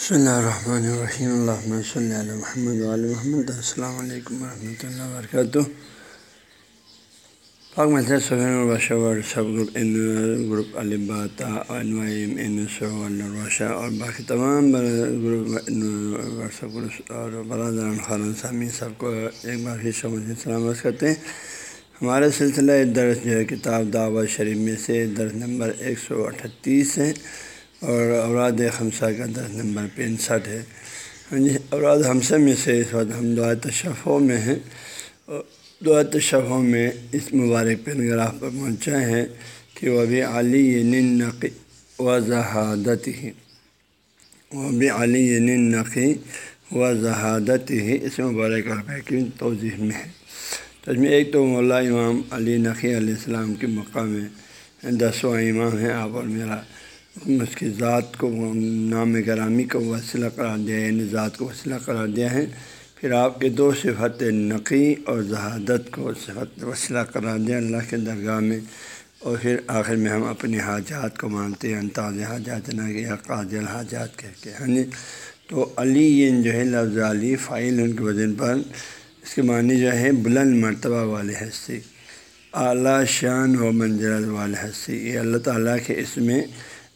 صلی اللہ الرحمن الرحیم الحمۃ صلی اللہ محمد محمد السلام علیکم ورحمۃ اللہ وبرکاتہ پاک مسجد سہین سب گروپ ان گروپ الباطا عنویم ان اور باقی تمام گروپ واٹسپ گروپ اور برادران خان سامی سب کو ایک بار پھر سمجھ سلامت کرتے ہیں ہمارے سلسلہ درس جو ہے کتاب دعوت شریف میں سے درس نمبر ایک سو اٹھتیس ہے اور اوراد خمسہ کا درس نمبر پینسٹھ ہے۔ جی اوراد حمسہ میں سے اس وقت ہم دعا تشفوں میں ہیں۔ دعا تشفوں میں اس مبارک پیراگراف پر پہنچا ہے کہ وہ بھی علی نقی و ذہادت ہی وہ بھی علی نقی و ذہادت ہی اس مبارک کی توضیح میں ہے۔ تو اس میں ایک تو مولا امام علی نقی علیہ السلام کے مقام ہے دسواں امام ہیں، آپ اور میرا۔ اس کی ذات کو نام گرامی کو وسیلہ قرار دیا ہے یعنی ذات کو وسیلہ قرار دیا ہے۔ پھر آپ کے دو صفت نقی اور ذہادت کو صفت وسیلہ قرار دیا اللہ کے درگاہ میں۔ اور پھر آخر میں ہم اپنی حاجات کو مانتے ہیں یعنی تاز حاجات نہ کہ قاض الحاجات کہہ کے ہاں جی تو علی جو ہے لفظ علی فائل ان کے وزن پر اس کے معنی جو ہے بلند مرتبہ والے حصے، اعلیٰ شان و منظرت والے حصے۔ یہ اللہ تعالیٰ کے اس میں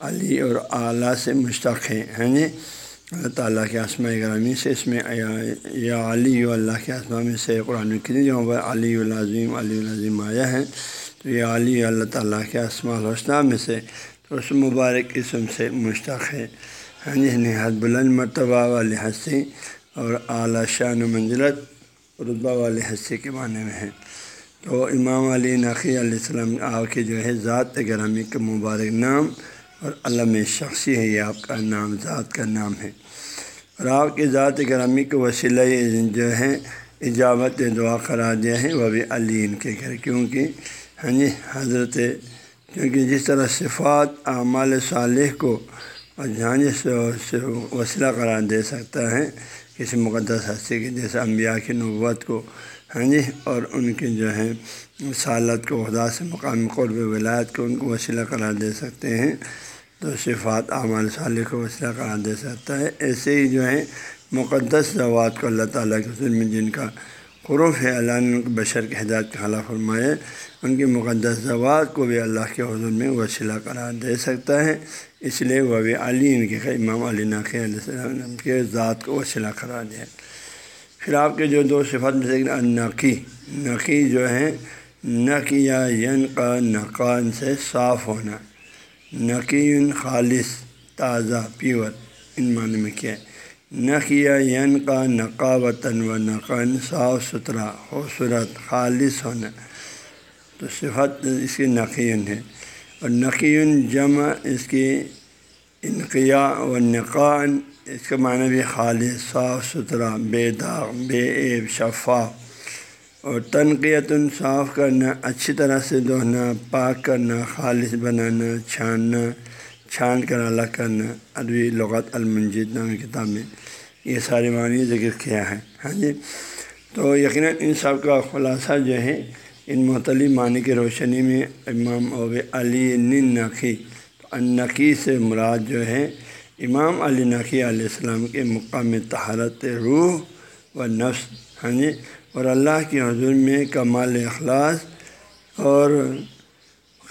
علی اور اعلیٰ سے مشتق ہیں ہیں جی؟ اللہ تعالیٰ کے آسماء گرامی سے اس میں، یا علی و اللہ کے آسما میں سے قرآن کتنی جگہوں پر علی العظیم علی العظیم آیا ہے۔ تو یہ علی اللہ تعالیٰ کے آسماء الحسنہ میں سے تو اس مبارک اسم سے مشتق ہے ہاں جی نہایت بلند مرتبہ والے ہنسی اور اعلیٰ شان و منزلت رتبہ والے ہنسی کے معنی میں ہیں۔ تو امام علی نقی علیہ السلام آپ کے جو ہے، ذات گرامی کے مبارک نام اور علم شخصی ہے، یہ آپ کا نام، ذات کا نام ہے۔ اور آپ کی ذات گرامی کے وسیلہ جو ہے اجابت دعا قرار دیا ہے وہ بھی علی ان کے گھر، کیونکہ ہاں جی حضرت، کیونکہ جس طرح صفات، اعمال صالح کو جی، اور جہاں جس وسیلہ قرار دے سکتا ہے کسی مقدس ہستی کے، جیسے انبیاء کی نوت کو ہاں جی اور ان کی جو ہے سالت کو خدا سے مقامی قرب ولایت کو ان کو وسیلہ قرار دے سکتے ہیں۔ تو صفات اعمال صالح کو وسیلہ قرار دے سکتا ہے۔ ایسے ہی جو ہے مقدس زوات کو اللہ تعالیٰ کے حضور میں جن کا قروف ہے، اللہ نے ان کو بشر کے ہدایت کے خلاف فرمائے ان کی مقدس زوات کو بھی اللہ کے حضور میں وسیلہ قرار دے سکتا ہے۔ اس لیے وہ بھی علی، ان کے امام علی ناقی علیہ السلام کے ذات کو وسیلہ قرار دیا پھر آپ کے جو دو صفات میں سے نقی نقی جو ہے نقیہ ین کا نقان سے صاف ہونا۔ نقی خالص تازہ پیور، ان معنی میں کیا ہے؟ نقیہ ین کا نقاوتاً و نقن صاف ستھرا، خوبصورت، خالص ہونا۔ تو صفت اس کی نقین ہے۔ اور نقین جمع اس کی انقیا و نقان اس کا معنی بھی خالص، صاف ستھرا، بے داغ، بے عیب، شفاف۔ اور تنقیت صاف کرنا، اچھی طرح سے دہنا پاک کرنا، خالص بنانا، چھاننا، چھان کر الگ کرنا۔ عربی لغت المنجد نام کتاب میں یہ سارے معنی ذکر کیا ہے۔ ہاں جی؟ تو یقیناً ان سب کا خلاصہ جو ہے، ان مختلف معنی کی روشنی میں امام اب علی نقی نقی سے مراد جو ہے، امام علی نقی علیہ السلام کے مقام تہارت روح و نفس۔ ہاں جی؟ اور اللہ کے حضور میں کمال اخلاص اور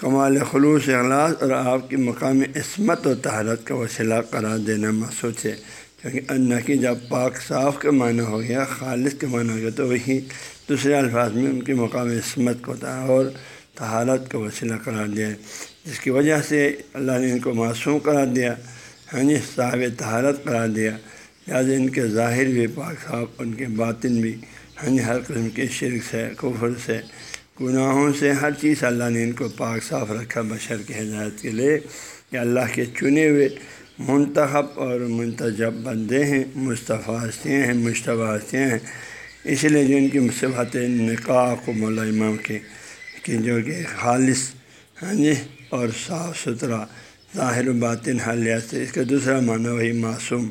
کمال خلوص اخلاص اور آپ کی مقامی عصمت و تحرت کا وسیلہ قرار دینا محسوس ہے۔ کیونکہ اللہ کی جب پاک صاف کا معنی ہو گیا، خالص کا معنی ہو گیا، تو وہی دوسرے الفاظ میں ان کی مقامی عصمت کو تھا اور تہارت کا وسیلہ قرار دیا جس کی وجہ سے اللہ نے ان کو معصوم قرار دیا ہاں جی صاحب تہارت قرار دیا۔ لہٰذا ان کے ظاہر بھی، پاک صاف، ان کے باطن بھی ہاں جی ہر قسم کے شرک سے، کفر سے، گناہوں سے، ہر چیز اللہ نے ان کو پاک صاف رکھا بشر کی ہدایت کے لیے کہ اللہ کے چنے ہوئے منتخب اور منتجب بندے ہیں، مصطفیٰ ہستیاں ہیں، مشتبہ ہستیاں ہیں۔ اس لیے جو ان کی مصبت نکاح کو مولا امام کے کہ جو کہ خالص ہاں جی اور صاف ستھرا، ظاہر و باطن حالیات سے اس کا دوسرا معنی وہی معصوم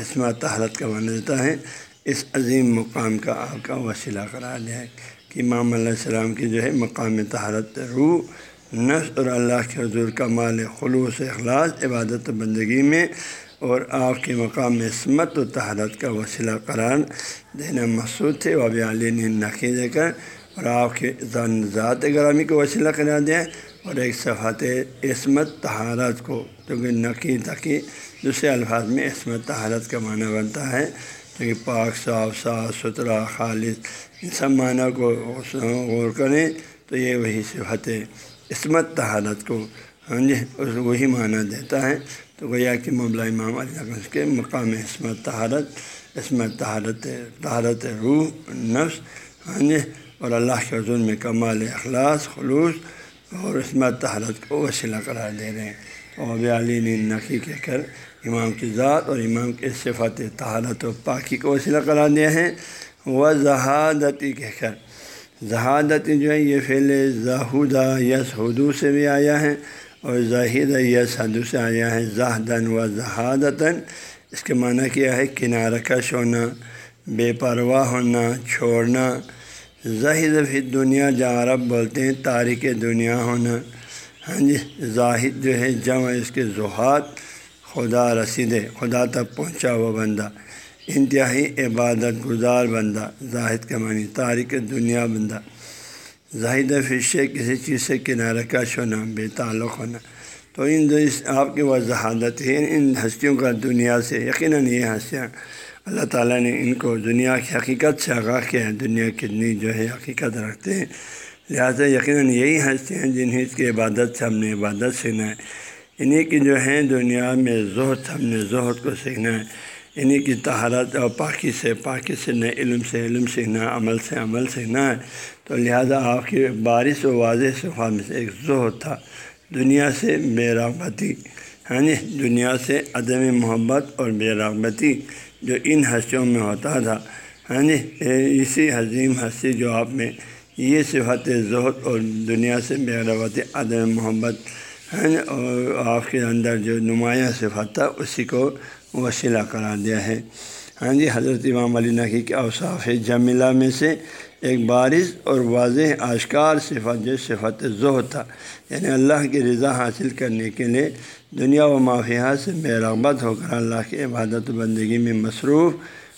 اسما تحرت کا مانا دیتا ہے۔ اس عظیم مقام کا آپ کا وسیلہ قرار دیا ہے کہ امام علیہ السلام کی جو ہے مقام تہارت روح، نفس اور اللہ کے حضور کا مال خلوص اخلاص، عبادت و بندگی میں اور آپ کے مقام عصمت و تحرت کا وسیلہ قرار دینا مقصود تھے۔ وہ ابھی علی نے نقی دے کر اور آپ کے ذات گرامی کو وسیلہ قرار دیا اور ایک صفحت عصمت تہارت کو کیونکہ نقی تقی دوسرے الفاظ میں عصمت تہارت کا معنی بنتا ہے۔ کیونکہ پاک، صاف صاف، ستھرا، خالص ان سب معنی کو غور کریں تو یہ وہی صفت عصمت تہارت کو ہاں جی اس وہی معنی دیتا ہے۔ تو گویا کہ مبلا امام علیہ کے مقام عصمت تہارت عصمت تہارت تہارت روح، نفس ہاں جی اور اللہ کے حضور میں کمال اخلاص، خلوص اور عصمت تحرت کو وسیلہ قرار دے رہے ہیں۔ اور علی نے نقی کہہ کر امام کی ذات اور امام کے صفت تحالت و پاکی کو وسیلہ قرار دیا ہے۔ وہ ذہادتی کہہ کر۔ ذہادتی جو ہے یہ فعل ظہودہ یس ہدو سے بھی آیا ہے اور ظاہد یس حدو سے آیا ہے۔ زاہدن و ذہادتاً اس کے معنی کیا ہے؟ کنارہ کش ہونا بے پرواہ ہونا، چھوڑنا۔ ظاہد فی دنیا جہاں عرب بولتے ہیں تاریخ دنیا ہونا۔ ہاں جی زاہد جو ہے جمع اس کے ذہات خدا رسید خدا تک پہنچا ہوا بندہ۔ انتہائی عبادت گزار بندہ، زاہد کا معنی تاریخ دنیا بندہ۔ زاہد فشے کسی چیز سے کنارہ کش ہونا بے تعلق ہونا۔ تو ان دو اس آپ کی وضاحت ہے ان ہستیوں کا دنیا سے، یقیناً یہ ہنسیاں اللہ تعالیٰ نے ان کو دنیا کی حقیقت سے آگاہ کیا ہے، دنیا کتنی جو ہے حقیقت رکھتے ہیں۔ لہٰذا یقیناً یہی ہنستے ہیں جنہیں اس کی عبادت سے ہم نے عبادت سیکھنا ہے۔ انہیں کی جو ہے دنیا میں زہد ہم نے زہد کو سیکھنا ہے۔ انہیں کی تہارت اور پاکی سے پاکی سے نئے علم سے، علم سیکھنا ہے، عمل سے عمل سیکھنا ہے۔ تو لہٰذا آپ کی بارش و واضح صفحہ میں سے ایک زہد تھا۔ دنیا سے بے رغبتی ہاں جی دنیا سے عدم محبت اور بے رغبتی جو ان ہنسیوں میں ہوتا تھا۔ ہاں جی اسی عظیم ہنسی جو آپ میں، یہ صفت ضہد اور دنیا سے بے رغبتی عدم محبت ہاں، آپ کے اندر جو نمایاں صفت تھا، اسی کو وسیلہ قرار دیا ہے۔ ہاں جی حضرت امام علی نقی کے اوصاف جمیلہ میں سے ایک بارش اور واضح آشکار صفت، جو صفت ظہر تھا۔ یعنی اللہ کی رضا حاصل کرنے کے لیے دنیا و معافیات سے بے رغبت ہو کر اللہ کی عبادت و بندگی میں مصروف،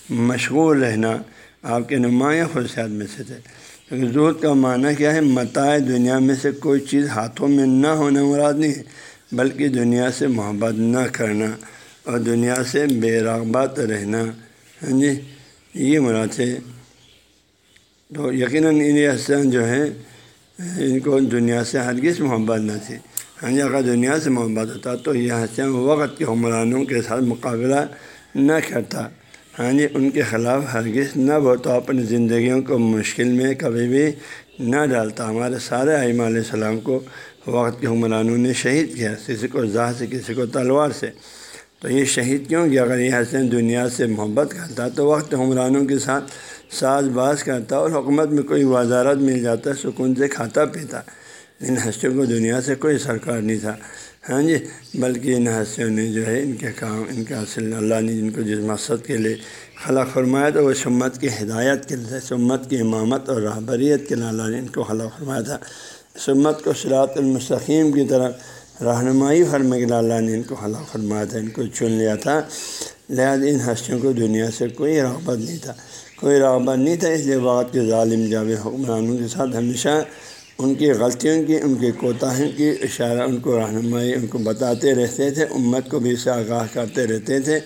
مشغول رہنا آپ کے نمایاں خصوصیات میں سے تھے۔ کیونکہ کا معنی کیا ہے؟ متائے دنیا میں سے کوئی چیز ہاتھوں میں نہ ہونا مراد نہیں ہے، بلکہ دنیا سے محبت نہ کرنا اور دنیا سے بے رغبت رہنا۔ ہاں جی یہ مراد ہے۔ تو یقیناً ان حسین جو ہیں، ان کو دنیا سے ہرگز محبت نہ تھی۔ ہاں جی اگر دنیا سے محبت ہوتا تو یہ حسین وقت کے حمرانوں کے ساتھ مقابلہ نہ کرتا۔ ہاں جی ان کے خلاف ہرگز نہ وہ تو اپنی زندگیوں کو مشکل میں کبھی بھی نہ ڈالتا۔ ہمارے سارے علیہ السلام کو وقت کے حمرانوں نے شہید کیا، کسی کو زاہ سے، کسی کو تلوار سے۔ تو یہ شہید کیوں کہ اگر یہ حسین دنیا سے محبت کرتا تو وقت حمرانوں کے ساتھ ساز باز کرتا اور حکومت میں کوئی وزارت مل جاتا، سکون سے کھاتا پیتا۔ ان ہنسیوں کو دنیا سے کوئی سرکار نہیں تھا۔ ہاں جی بلکہ ان ہنسیوں نے جو ہے ان کے کام، ان کے حاصل اللہ نے جن کو جس مقصد کے لیے خلا فرمایا تھا، وہ سمت کی ہدایت کے لیے سمت کی امامت اور رہبریت کے لیے اللہ نے ان کو خلا فرمایا تھا۔ سمت کو سراط المستقیم کی طرف رہنمائی فرما کے اللہ نے ان کو خلا فرمایا تھا، ان کو چن لیا تھا۔ لہٰذا ان ہنسیوں کو دنیا سے کوئی رغبت نہیں تھا، کوئی رغبت نہیں تھا، اس لیے بات کے ظالم جاو حکمرانوں کے ساتھ ہمیشہ ان کی غلطیوں کی، ان کے کوتاہیوں کی اشارہ ان کو رہنمائی ان کو بتاتے رہتے تھے، امت کو بھی اسے آگاہ کرتے رہتے تھے۔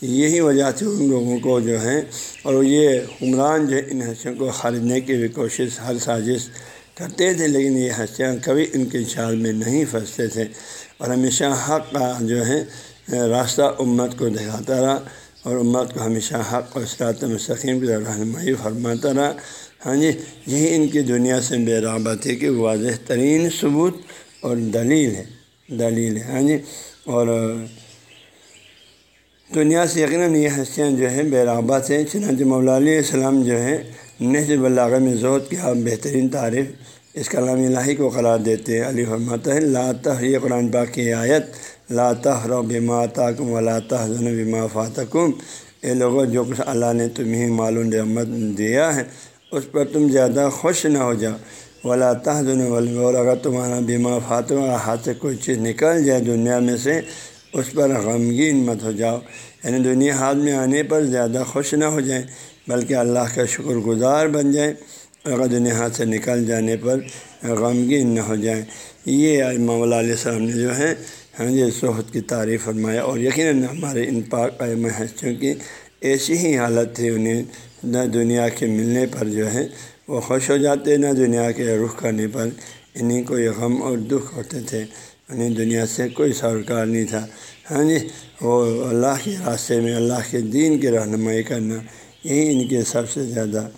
یہی وجہ تھی ان لوگوں کو جو ہے۔ اور یہ حکمران جو ہے، ان حسیوں کو خریدنے کی بھی کوشش، ہر سازش کرتے تھے، لیکن یہ ہنسیاں کبھی ان کے چال میں نہیں پھنستے تھے۔ اور ہمیشہ حق کا جو ہے، راستہ امت کو دکھاتا رہا۔ اور امت کو ہمیشہ حق اور اصلاط مستقیم کی رہنمائی فرماتا رہا۔ ہاں جی یہی ان کی دنیا سے بے رغبت ہے کہ واضح ترین ثبوت اور دلیل ہے دلیل ہے ہاں جی اور دنیا سے یقیناً یہ ہستیاں جو ہے بے رغبت ہیں چنانچہ مولا علیہ السلام جو ہے نصب اللہ میں ذوت کی آپ بہترین تعریف، اس کلام الہی کو قرار دیتے ہیں۔ علی فرماتا ہے لاتا یہ قرآن پاک کی آیت لاتا رو بیما تاکم و لاتا حضن بیما فاتکم۔ اے لوگوں جو کچھ اللہ نے تمہیں معلوم رحمت دیا ہے اس پر تم زیادہ خوش نہ ہو جاؤ۔ ولا تحزن اور اگر تمہارا بیما فاتو ہاتھ سے کوئی چیز نکل جائے دنیا میں سے، اس پر غمگین مت ہو جاؤ۔ یعنی دنیا ہاتھ میں آنے پر زیادہ خوش نہ ہو جائیں بلکہ اللہ کا شکر گزار بن جائیں اگر دنیا ہاتھ سے نکل جانے پر غمگین نہ ہو جائیں یہ امام علیہ السلام نے جو ہے ہاں جی صحت کی تعریف فرمایا۔ اور یقیناً ہمارے ان پاک ہستیوں کی ایسی ہی حالت تھی انہیں نہ دنیا کے ملنے پر جو ہے، وہ خوش ہو جاتے، نہ دنیا کے رخ کرنے پر انہیں کوئی غم اور دکھ ہوتے تھے۔ انہیں دنیا سے کوئی سرکار نہیں تھا۔ ہاں جی وہ اللہ کے راستے میں، اللہ کے دین کی رہنمائی کرنا، یہی ان کے سب سے زیادہ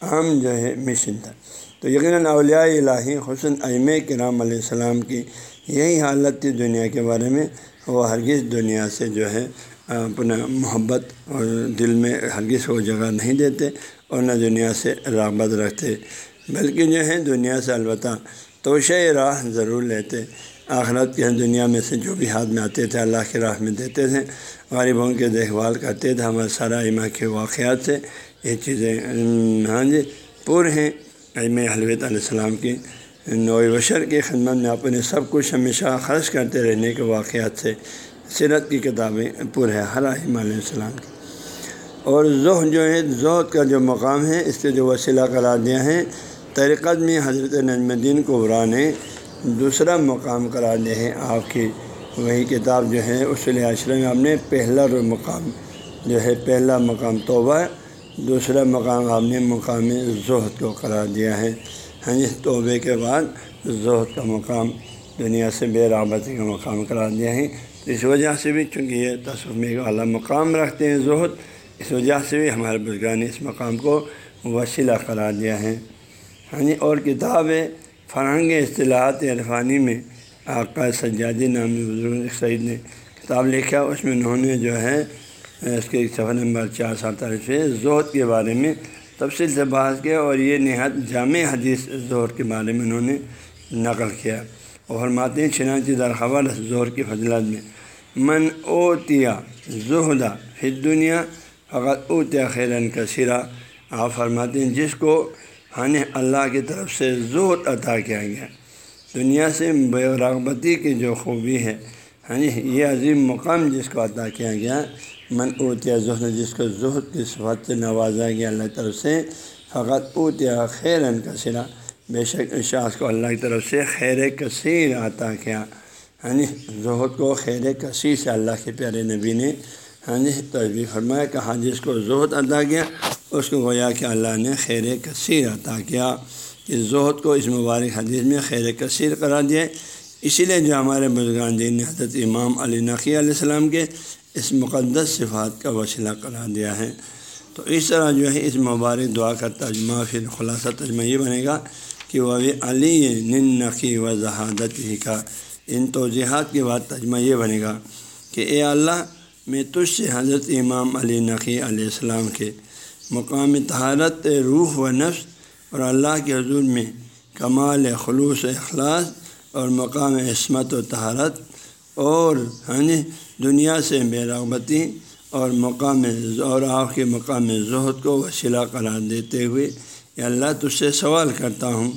عام جو ہے مشن تھا۔ تو یقیناً اولیاء الہی حسن ام کرام علیہ السلام کی یہی حالت تھی دنیا کے بارے میں۔ وہ ہرگز دنیا سے جو ہے اپنا محبت اور دل میں ہرگز وہ جگہ نہیں دیتے اور نہ دنیا سے رغبت رکھتے۔ بلکہ جو ہے دنیا سے البتہ توشہ راہ ضرور لیتے۔ آخرت کے دنیا میں سے جو بھی ہاتھ میں آتے تھے اللہ کے راہ میں دیتے تھے۔ غریبوں کے دیکھ بھال کرتے تھے۔ ہمارے سارا ایما کے واقعات سے یہ چیزیں ہاں جی پور ہیں۔ ام حلوت علیہ السلام کی نو بشر کی خدمت میں اپنے سب کچھ ہمیشہ خرچ کرتے رہنے کے واقعات سے۔ سیرت کی کتابیں پر ہے ہر علیہ السلام کی۔ اور ذہ جو ہے ذہت کا جو مقام ہے، اس کے جو وسیلہ قرار دیا ہے، طریقت میں حضرت نجم الدین قبرا نے دوسرا مقام قرار دیا ہے۔ آپ کی وہی کتاب جو ہے، اصول عشرے میں آپ نے پہلا مقام جو ہے، پہلا مقام توبہ، دوسرا مقام آپ نے مقام زہد کو قرار دیا ہے۔ ہاں جی، توبے کے بعد زہد کا مقام دنیا سے بے رابطی کا مقام قرار دیا ہے تو اس وجہ سے بھی چونکہ یہ تصوف میں ایک اعلیٰ مقام رکھتے ہیں زہد، اس وجہ سے بھی ہمارے بزرگان نے اس مقام کو وسیلہ قرار دیا ہے ہاں جی یعنی اور کتاب فرہنگ اصطلاحات عرفانی میں آقا سجادی نامی بزرگ سعید نے کتاب لکھا، اس میں انہوں نے جو ہے، اس کے صفحہ نمبر چار سات سے زہد کے بارے میں تفصیل سے بحث کیا اور یہ نہایت جامع حدیث زہر کے بارے میں انہوں نے نقل کیا۔ اور ماتین چنانچہ درخبر زہر کی فضلت میں، من اوتیا زہدہ پھر دنیا فقط اوتیا خیرن کا سرا آپ فرماتے ہیں، جس کو ہاں اللہ کی طرف سے زہد عطا کیا گیا۔ دنیا سے بے رغبتی کی جو خوبی ہے ہاں جی، یہ عظیم مقام جس کو عطا کیا گیا، من اوتیا ظہر جس کو ظہر کی صفت سے نوازا گیا اللہ طرف سے فقط اوتیا خیرن کا سرا بے شک شاخ کو اللہ کی طرف سے خیر کثیر عطا کیا۔ ہاں جی ظہر کو خیر کثیر سے اللہ کے پیارے نبی نے ہاں جی تصویر فرمایا کہ ہاں جس کو زہد عطا کیا، اس کو گویا کہ اللہ نے خیر کثیر عطا کیا۔ کہ زہد کو اس مبارک حدیث میں خیر کثیر قرار دیا۔ اسی لیے جو ہمارے بزرگان دین نے حضرت امام علی نقی علیہ السلام کے اس مقدس صفات کا وسیلہ قرار دیا ہے۔ تو اس طرح جو ہے، اس مبارک دعا کا ترجمہ، پھر خلاصہ ترجمہ یہ بنے گا کہ وہ علی نن نقی و ذہادت ہی کا۔ ان توضیحات کے بعد ترجمہ یہ بنے گا کہ اے اللہ، میں تجھ سے حضرت امام علی نقی علیہ السلام کے مقام تہارت روح و نفس اور اللہ کے حضور میں کمال خلوص اخلاص اور مقام عصمت و تہارت اور ہاں جی دنیا سے بے رغبتی اور مقام اور آپ کے مقام زہد کو وسیلہ قرار دیتے ہوئے یا اللہ تجھ سے سوال کرتا ہوں۔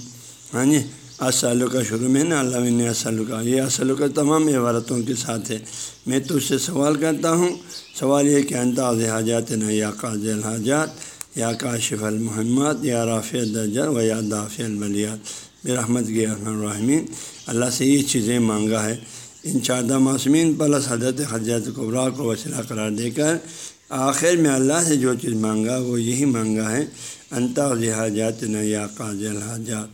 ہاں جی اسلو کا شروع میں نا، اللہ اسلو کا، یہ اسلو کا تمام عبارتوں کے ساتھ ہے۔ میں تجھ سے سوال کرتا ہوں۔ سوال یہ کہ انداز حاجات نہ یا قاض الحاجات، یا کاشف المحمد یا رافع درجہ و یا دافع البلیات۔ بے رحمت الرحمین اللہ سے یہ چیزیں مانگا ہے۔ ان چاردہ معصومین پلس حضرت حضرت قبرا کو وسیلہ قرار دے کر آخر میں اللہ سے جو چیز مانگا، وہ یہی مانگا ہے۔ انتا حاجات نہ یا قاض الحاجات،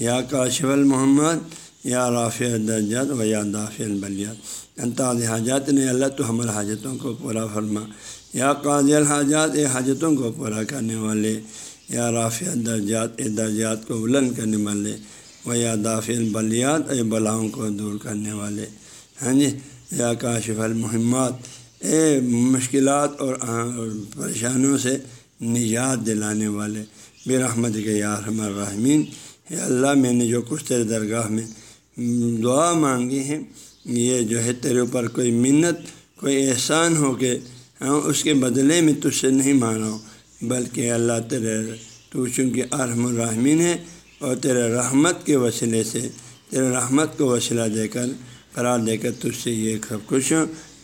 یا کاشف المحمد، یا رافع الدرجات و یا دافع البلیات۔ انتا حاجات نے اللہ تو ہمارے حاجتوں کو پورا فرما۔ یا قاضی الحاجات، اے حاجتوں کو پورا کرنے والے۔ یا رافع درجات اے درجات کو بلند کرنے والے۔ و یا دافع البلیات، اے بلاؤں کو دور کرنے والے۔ ہاں جی؟ یا کاشف المحمات اے مشکلات اور پریشانیوں سے نجات دلانے والے۔ بے رحمت کے یارحم الرحمین۔ اللہ، میں نے جو کچھ تیرے درگاہ میں دعا مانگی ہے یہ جو ہے تیرے اوپر کوئی منت، کوئی احسان ہو کے ہاں اس کے بدلے میں تجھ سے نہیں مانگا بلکہ اللہ، تیرے تو چونکہ ارحم الرحمین ہے اور تیرے رحمت کے وسیلے سے، تیرے رحمت کو وسیلہ دے کر، قرار دے کر تجھ سے یہ سب کچھ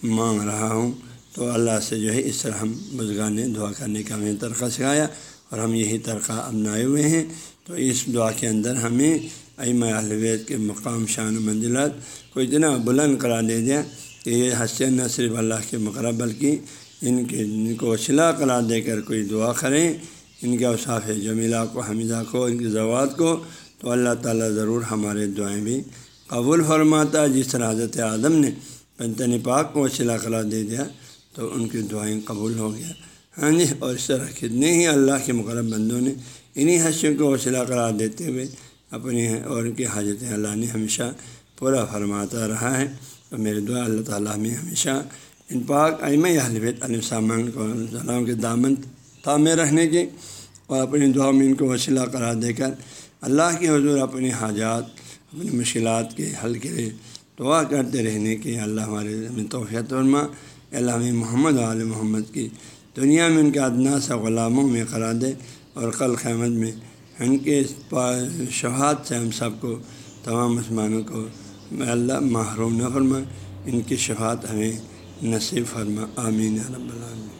مانگ رہا ہوں۔ تو اللہ سے جو ہے اس طرح ہم بزگان نے دعا کرنے کا ہمیں طریقہ سکھایا اور ہم یہی طریقہ اپنائے ہوئے ہیں۔ تو اس دعا کے اندر ہمیں ائمہ الوید کے مقام، شان و منزلات کو اتنا بلند قرار دے دیا کہ یہ حسین نہ صرف اللہ کے مقرب بلکہ ان کے ان کو وسیلہ قرار دے کر کوئی دعا کریں، ان کے اوصاف جمیلہ کو، حمیدہ کو، ان کی زوات کو، تو اللہ تعالیٰ ضرور ہمارے دعائیں بھی قبول فرماتا۔ جس طرح حضرت اعظم نے پنتن پاک کو وسیلہ قرار دے دیا تو ان کی دعائیں قبول ہو گیا۔ ہاں جی اور اس طرح کتنے ہی اللہ کے مقرب بندوں نے انہی حسیوں کو وسیلہ قرار دیتے ہوئے اپنی اور ان کی حاجتیں اللہ نے ہمیشہ پورا فرماتا رہا ہے۔ تو میرے دعا اللہ تعالیٰ میں ہمیشہ ان پاک ائمہ حلبت علیہ السلام کو السلام کے دامن تعمیر رہنے کی اور اپنی دعا میں ان کو وسیلہ قرار دے کر اللہ کے حضور اپنی حاجات، اپنی مشکلات کے حل کے لیے دعا کرتے رہنے کی اللہ ہمارے توفیت ورما علام محمد علیہ محمد کی دنیا میں ان کے ادنا سے غلاموں میں قرار دے اور کل قیامت میں ان کے شہاد سے ہم سب کو تمام مسلمانوں کو اللہ محروم نہ فرما ان کی شفاعت ہمیں نصیب فرما، آمین رب العالمین۔